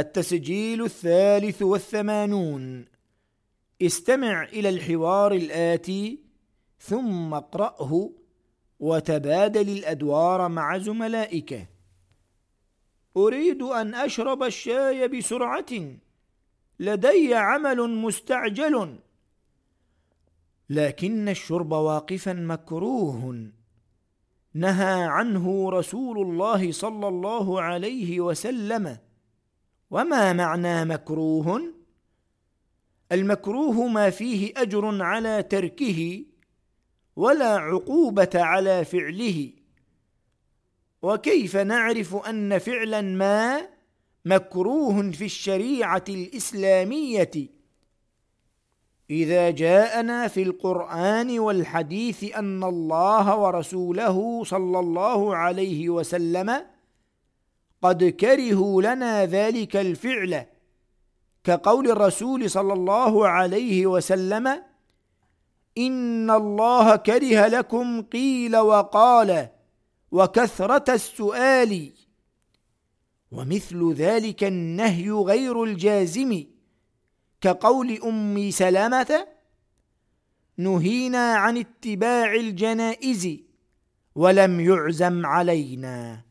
التسجيل الثالث والثمانون. استمع إلى الحوار الآتي ثم اقرأه وتبادل الأدوار مع زملائك. أريد أن أشرب الشاي بسرعة. لدي عمل مستعجل. لكن الشرب واقفا مكروه. نهى عنه رسول الله صلى الله عليه وسلم. وما معنى مكروه؟ المكروه ما فيه أجر على تركه ولا عقوبة على فعله. وكيف نعرف أن فعلا ما مكروه في الشريعة الإسلامية؟ إذا جاءنا في القرآن والحديث أن الله ورسوله صلى الله عليه وسلم قد كرهوا لنا ذلك الفعل. كقول الرسول صلى الله عليه وسلم إن الله كره لكم قيل وقال وكثرة السؤال. ومثل ذلك النهي غير الجازم. كقول أم سلامة نهينا عن اتباع الجنائز ولم يعزم علينا.